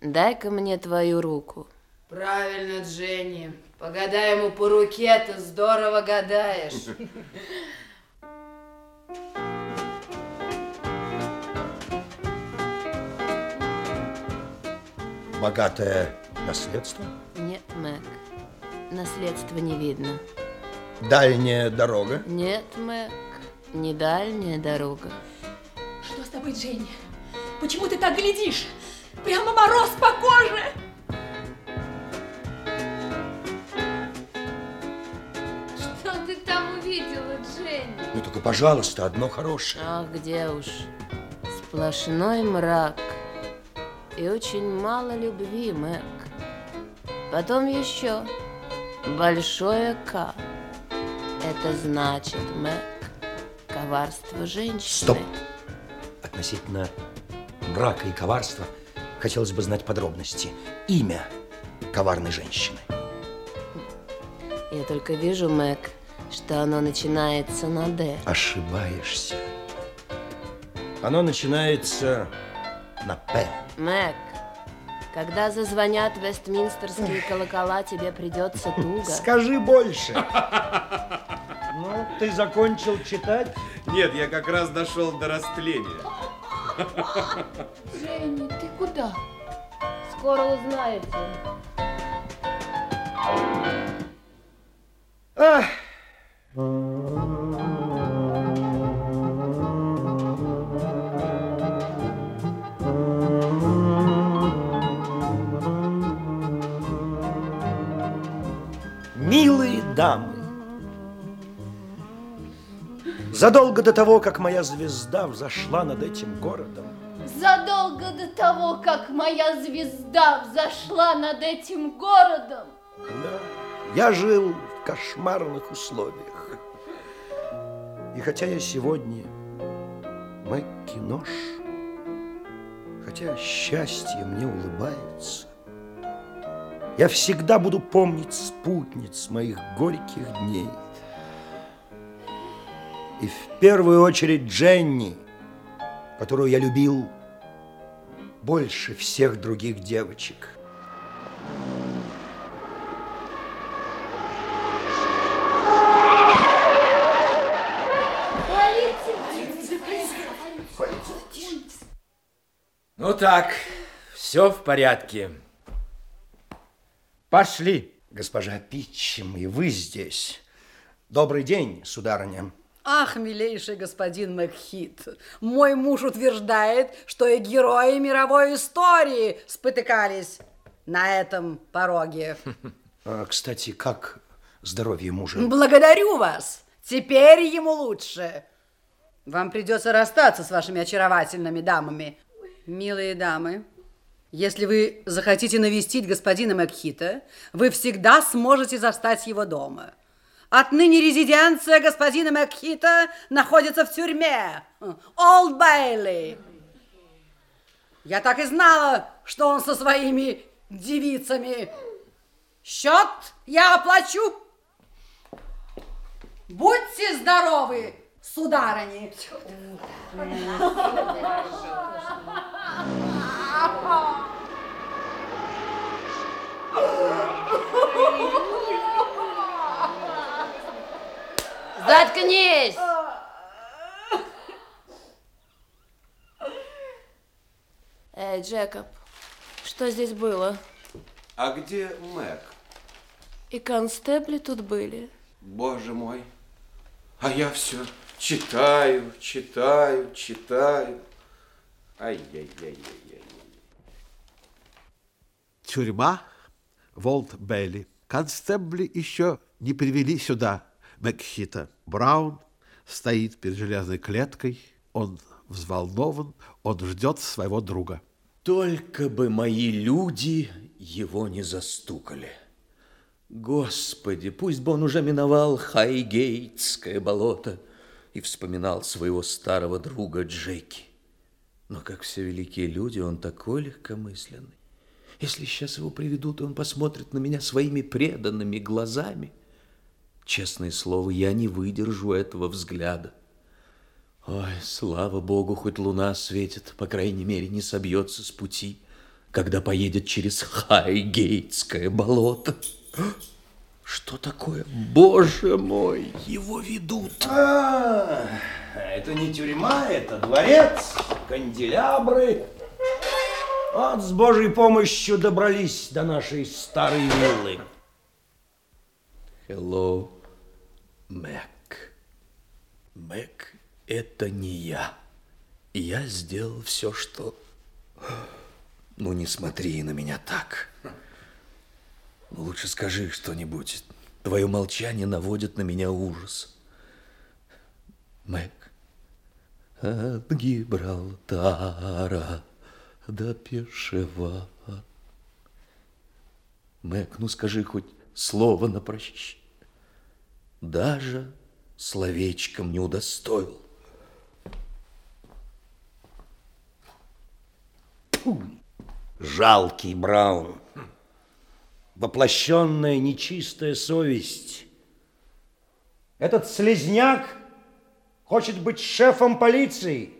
дай-ка мне твою руку. Правильно, Дженни. Погадай ему по руке, ты здорово гадаешь. Богатое наследство? Нет, Мэг, наследства не видно. Дальняя дорога? Нет, Мэг, не дальняя дорога. Что с тобой, Дженни? Почему ты так глядишь? Прямо мороз по коже! Что ты там увидела, Дженни? Ну только, пожалуйста, одно хорошее. Ах, где уж. Сплошной мрак. И очень мало любви, Мэг. Потом еще большое К. Это значит, Мэг, коварство женщины. Стоп! Относительно мрака и коварства хотелось бы знать подробности. Имя коварной женщины. Я только вижу, Мэг, что оно начинается на «Д». Ошибаешься. Оно начинается на «П». Мэг, когда зазвонят вестминстерские колокола, тебе придется туго. Скажи больше. Ну, ты закончил читать? Нет, я как раз дошел до растления. Дженни, куда? Скоро узнаете. Ах. Милые дамы, задолго до того, как моя звезда взошла над этим городом, Задолго до того, как моя звезда взошла над этим городом, Да, я жил в кошмарных условиях. И хотя я сегодня Маккинош, хотя счастье мне улыбается, я всегда буду помнить спутниц моих горьких дней. И в первую очередь Дженни, которую я любил больше всех других девочек. Ну так, все в порядке. Пошли. Госпожа Питчем, и вы здесь. Добрый день, сударыня. Ах, милейший господин Макхит, мой муж утверждает, что и герои мировой истории спотыкались на этом пороге. А, кстати, как здоровье мужа? Благодарю вас. Теперь ему лучше. Вам придется расстаться с вашими очаровательными дамами. Милые дамы, если вы захотите навестить господина Макхита, вы всегда сможете застать его дома. Отныне резиденция господина Макхита находится в тюрьме. Олд Бейли. Я так и знала, что он со своими девицами. Счет я оплачу. Будьте здоровы, сударыни. Заткнись! Эй, Джекоб, что здесь было? А где Мэг? И констебли тут были. Боже мой. А я все читаю, читаю, читаю. Ай-яй-яй-яй-яй. Тюрьма Волт Белли. Констебли еще не привели сюда Макхита. Браун стоит перед железной клеткой. Он взволнован, он ждет своего друга. Только бы мои люди его не застукали. Господи, пусть бы он уже миновал Хайгейтское болото и вспоминал своего старого друга Джеки. Но как все великие люди, он такой легкомысленный. Если сейчас его приведут, и он посмотрит на меня своими преданными глазами. Честное слово, я не выдержу этого взгляда. Ой, слава богу, хоть луна светит, по крайней мере, не собьется с пути. когда поедет через Хайгейтское болото. Что такое? Боже мой, его ведут. А, это не тюрьма, это дворец, канделябры. Вот с Божьей помощью добрались до нашей старой виллы. Hello, Мэг. Мэг, это не я. Я сделал все, что... Ну, не смотри на меня так. Ну, лучше скажи что-нибудь. Твое молчание наводит на меня ужас. Мэг, от Гибралтара до Пешева. Мэг, ну скажи хоть слово на прощение. Даже словечком не удостоил. Жалкий Браун. Воплощенная нечистая совесть. Этот слезняк хочет быть шефом полиции.